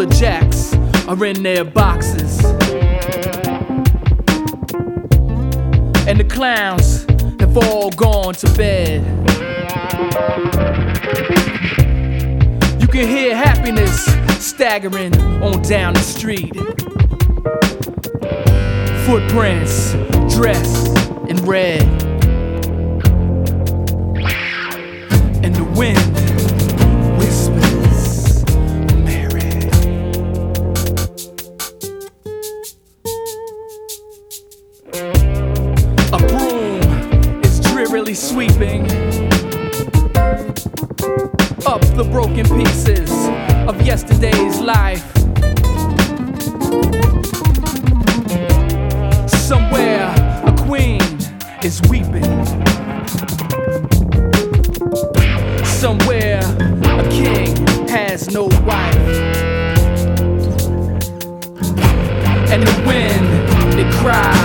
the jacks are in their boxes. And the clowns have all gone to bed. You can hear happiness staggering on down the street. Footprints dressed in red. And the wind pieces of yesterday's life. Somewhere a queen is weeping. Somewhere a king has no wife. And the wind, it cries,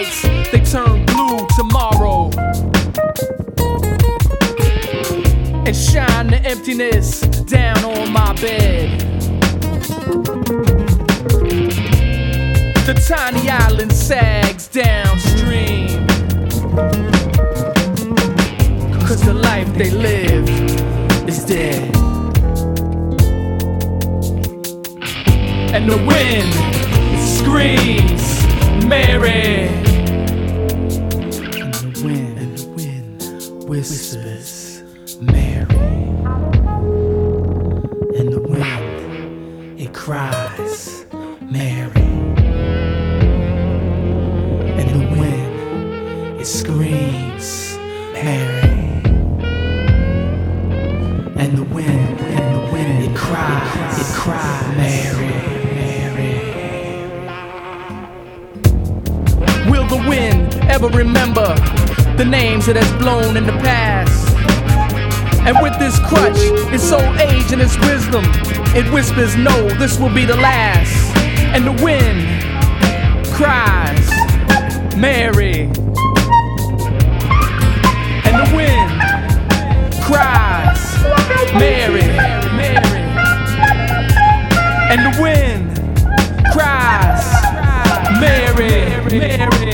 lights, they turn blue tomorrow. And shine the emptiness down on my bed. The tiny island sags downstream. Cause the life they live is dead. And the wind screams, Mary. Whispers, Mary. And the wind, it cries, Mary. And the wind, it screams, Mary. And the wind, and the wind, it cries, it cries, Mary. Mary. Will the wind ever remember the names it has blown in the past. And with this crutch, its old age and its wisdom, it whispers, No, this will be the last. And the wind cries, Mary. And the wind cries, Mary, And the wind cries, Mary, Mary.